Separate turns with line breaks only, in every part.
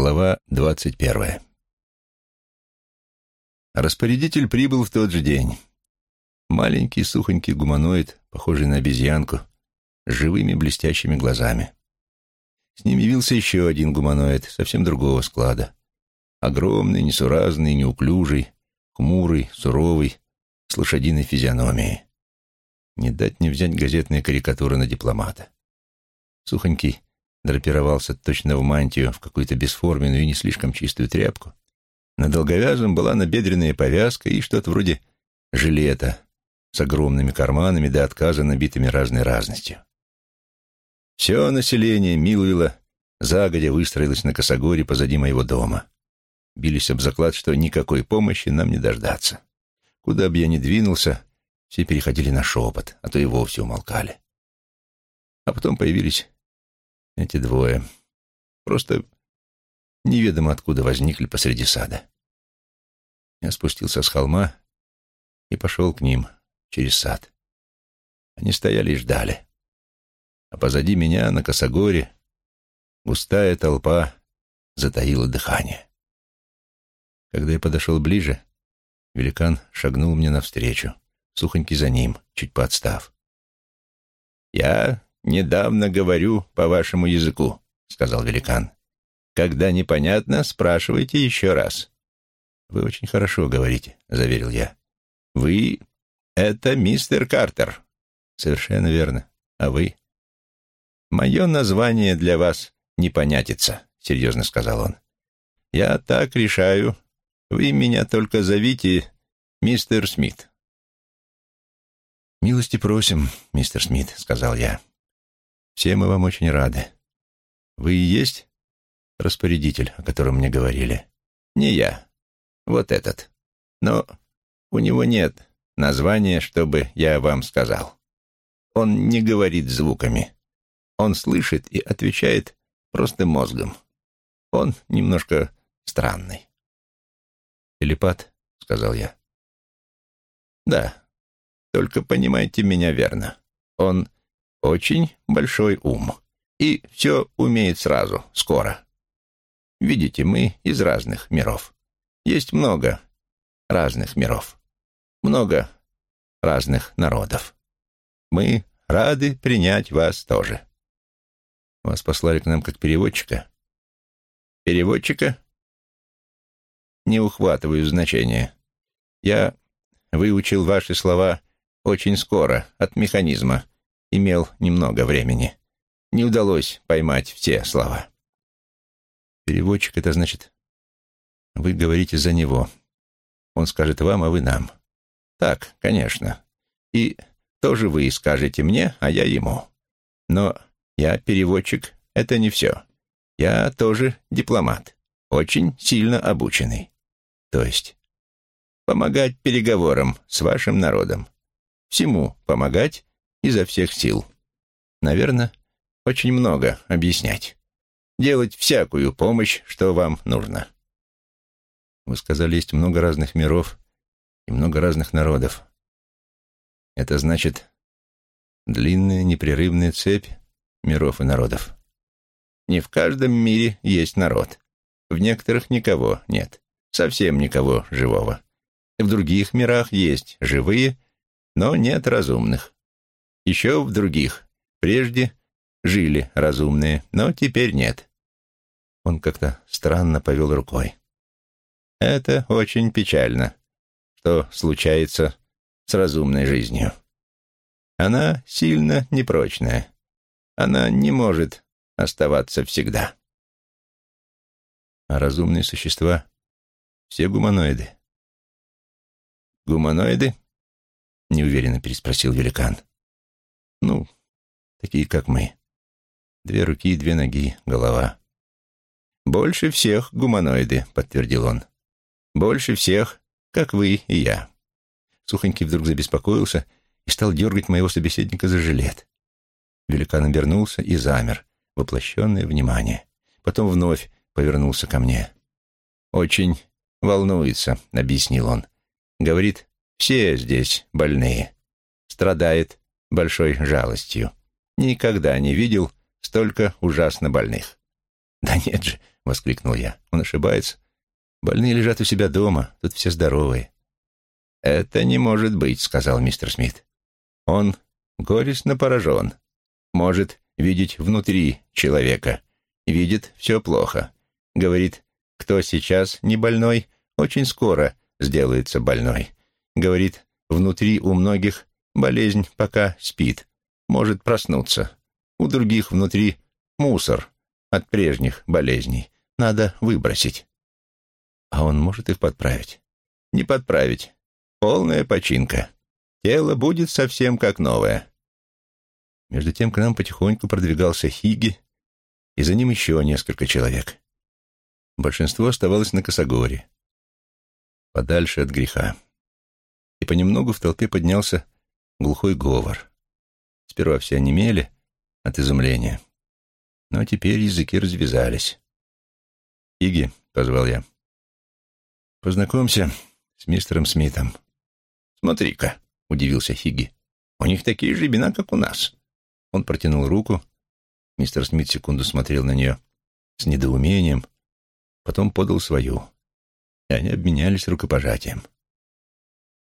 Глава двадцать первая. Распорядитель прибыл в тот же день. Маленький сухонький гуманоид, похожий на обезьянку, с живыми блестящими глазами. С ним явился еще один гуманоид, совсем другого склада. Огромный, несуразный, неуклюжий, хмурый, суровый, с лошадиной физиономией. Не дать не взять газетные карикатуры на дипломата. Сухонький драпировался точно в мантию, в какую-то бесформенную и не слишком чистую тряпку. На долговязом была набедренная повязка и что-то вроде жилета с огромными карманами до отказа набитыми разной разностью. Все население Милуила загодя выстроилось на косогоре позади моего дома. Бились об заклад, что никакой помощи нам не дождаться. Куда бы я ни двинулся, все переходили на шепот, а то и вовсе умолкали. А потом появились эти двое. Просто неведомо откуда возникли посреди сада. Я спустился с холма и пошел к ним через сад. Они стояли и ждали. А позади меня, на косогоре, густая толпа затаила дыхание. Когда я подошел ближе, великан шагнул мне навстречу, сухонький за ним, чуть подстав. «Я недавно говорю по вашему языку», — сказал великан. «Когда непонятно, спрашивайте еще раз». «Вы очень хорошо говорите», — заверил я. «Вы — это мистер Картер». «Совершенно верно. А вы?» «Мое название для вас непонятица», — серьезно сказал он. «Я так решаю. Вы меня только зовите мистер Смит». «Милости просим, мистер Смит», — сказал я. Все мы вам очень рады. Вы и есть распорядитель, о котором мне говорили? Не я. Вот этот. Но у него нет названия, чтобы я вам сказал. Он не говорит звуками. Он слышит и отвечает просто мозгом. Он немножко странный. «Телепат», — сказал я. «Да, только понимайте меня верно. Он очень большой ум. И все умеет сразу, скоро. Видите, мы из разных миров. Есть много разных миров. Много разных народов. Мы рады принять вас тоже. Вас послали к нам как переводчика? Переводчика? Не ухватываю значения. Я выучил ваши слова очень скоро, от механизма, имел немного времени. Не удалось поймать все слова. Переводчик — это значит, вы говорите за него. Он скажет вам, а вы нам. Так, конечно. И тоже вы скажете мне, а я ему. Но я переводчик — это не все. Я тоже дипломат, очень сильно обученный. То есть помогать переговорам с вашим народом. Всему помогать изо всех сил. Наверное, очень много объяснять. Делать всякую помощь, что вам нужно. Вы сказали, есть много разных миров и много разных народов. Это значит длинная непрерывная цепь миров и народов. Не в каждом мире есть народ. В некоторых никого нет. Совсем никого живого. В других мирах есть живые, но нет разумных. Еще в других прежде жили разумные, но теперь нет. Он как-то странно повел рукой. Это очень печально, что случается с разумной жизнью. Она сильно непрочная. Она не может оставаться всегда. А разумные существа — все гуманоиды. «Гуманоиды?» — неуверенно переспросил великан. Ну, такие, как мы. Две руки, две ноги, голова. «Больше всех гуманоиды», — подтвердил он. «Больше всех, как вы и я». Сухонький вдруг забеспокоился и стал дергать моего собеседника за жилет. Великан обернулся и замер, воплощенное внимание. Потом вновь повернулся ко мне. «Очень волнуется», — объяснил он. «Говорит, все здесь больные. Страдает большой жалостью. Никогда не видел столько ужасно больных. «Да нет же», — воскликнул я. «Он ошибается. Больные лежат у себя дома, тут все здоровые». «Это не может быть», — сказал мистер Смит. «Он горестно поражен. Может видеть внутри человека. Видит все плохо. Говорит, кто сейчас не больной, очень скоро сделается больной. Говорит, внутри у многих болезнь пока спит, может проснуться. У других внутри мусор от прежних болезней. Надо выбросить. А он может их подправить? Не подправить. Полная починка. Тело будет совсем как новое. Между тем к нам потихоньку продвигался Хиги, и за ним еще несколько человек. Большинство оставалось на Косогоре, подальше от греха. И понемногу в толпе поднялся глухой говор. Сперва все онемели от изумления, но теперь языки развязались. «Хиги», — позвал я, — «познакомься с мистером Смитом». «Смотри-ка», — удивился Хиги, — «у них такие же имена, как у нас». Он протянул руку. Мистер Смит секунду смотрел на нее с недоумением, потом подал свою, и они обменялись рукопожатием.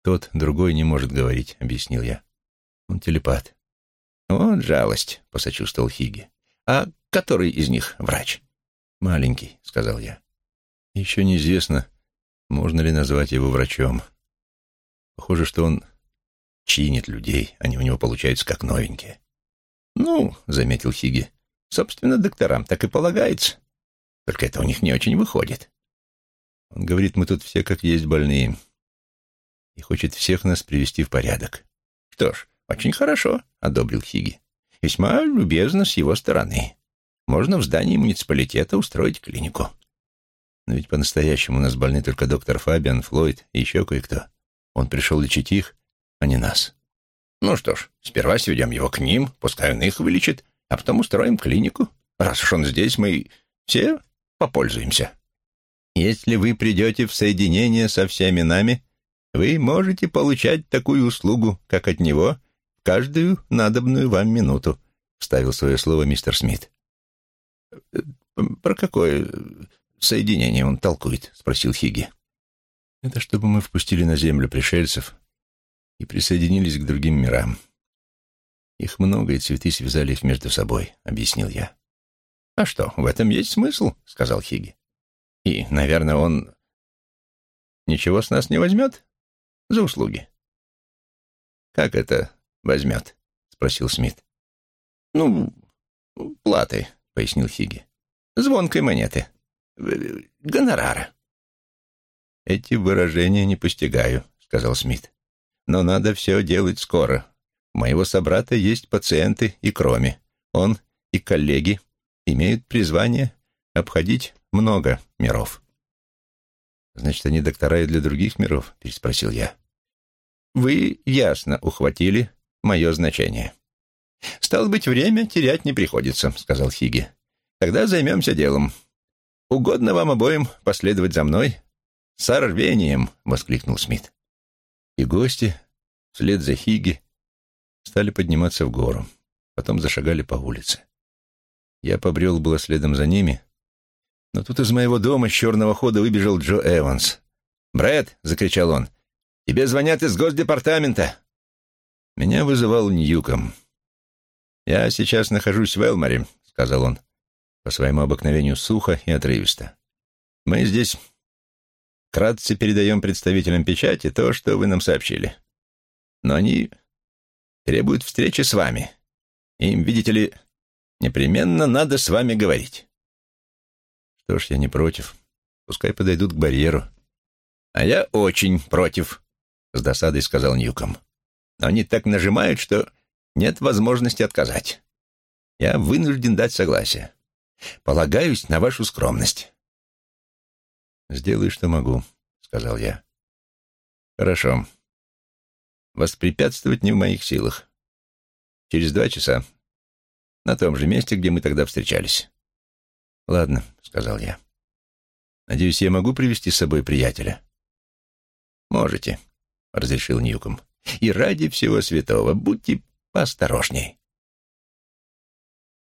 «Тот, другой не может говорить», — объяснил я. «Он телепат». «Вот жалость», — посочувствовал Хиги. «А который из них врач?» «Маленький», — сказал я. «Еще неизвестно, можно ли назвать его врачом. Похоже, что он чинит людей, они у него получаются как новенькие». «Ну», — заметил Хиги, — «собственно, докторам так и полагается. Только это у них не очень выходит». Он говорит, мы тут все как есть больные и хочет всех нас привести в порядок. «Что ж, очень хорошо», — одобрил Хиги. «Весьма любезно с его стороны. Можно в здании муниципалитета устроить клинику». Но ведь по-настоящему у нас больны только доктор Фабиан, Флойд и еще кое-кто. Он пришел лечить их, а не нас. Ну что ж, сперва сведем его к ним, пускай он их вылечит, а потом устроим клинику. Раз уж он здесь, мы все попользуемся. Если вы придете в соединение со всеми нами, вы можете получать такую услугу, как от него, каждую надобную вам минуту», — вставил свое слово мистер Смит. «Про какое соединение он толкует?» — спросил Хиги. «Это чтобы мы впустили на землю пришельцев и присоединились к другим мирам. Их много, и цветы связали их между собой, — объяснил я. — А что, в этом есть смысл, — сказал Хиги. — И, наверное, он ничего с нас не возьмет за услуги. — Как это возьмет? — спросил Смит. — Ну, платы, — пояснил Хиги. — Звонкой монеты. Гонорара. — Эти выражения не постигаю, — сказал Смит. Но надо все делать скоро. У моего собрата есть пациенты и кроме. Он и коллеги имеют призвание обходить много миров. «Значит, они доктора и для других миров?» — переспросил я. «Вы ясно ухватили мое значение». «Стало быть, время терять не приходится», — сказал Хиги. «Тогда займемся делом. Угодно вам обоим последовать за мной?» «С рвением!» — воскликнул Смит и гости, вслед за Хиги, стали подниматься в гору, потом зашагали по улице. Я побрел было следом за ними, но тут из моего дома с черного хода выбежал Джо Эванс. «Брэд!» — закричал он. «Тебе звонят из госдепартамента!» Меня вызывал Ньюком. «Я сейчас нахожусь в Элморе», — сказал он, по своему обыкновению сухо и отрывисто. «Мы здесь Кратце передаем представителям печати то, что вы нам сообщили. Но они требуют встречи с вами. Им, видите ли, непременно надо с вами говорить. Что ж, я не против. Пускай подойдут к барьеру. А я очень против, с досадой сказал Ньюком. Но они так нажимают, что нет возможности отказать. Я вынужден дать согласие. Полагаюсь на вашу скромность. «Сделаю, что могу», — сказал я. «Хорошо. Воспрепятствовать не в моих силах. Через два часа. На том же месте, где мы тогда встречались». «Ладно», — сказал я. «Надеюсь, я могу привести с собой приятеля?» «Можете», — разрешил Ньюком. «И ради всего святого будьте поосторожней».